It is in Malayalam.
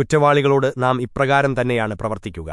കുറ്റവാളികളോട് നാം ഇപ്രകാരം തന്നെയാണ് പ്രവർത്തിക്കുക.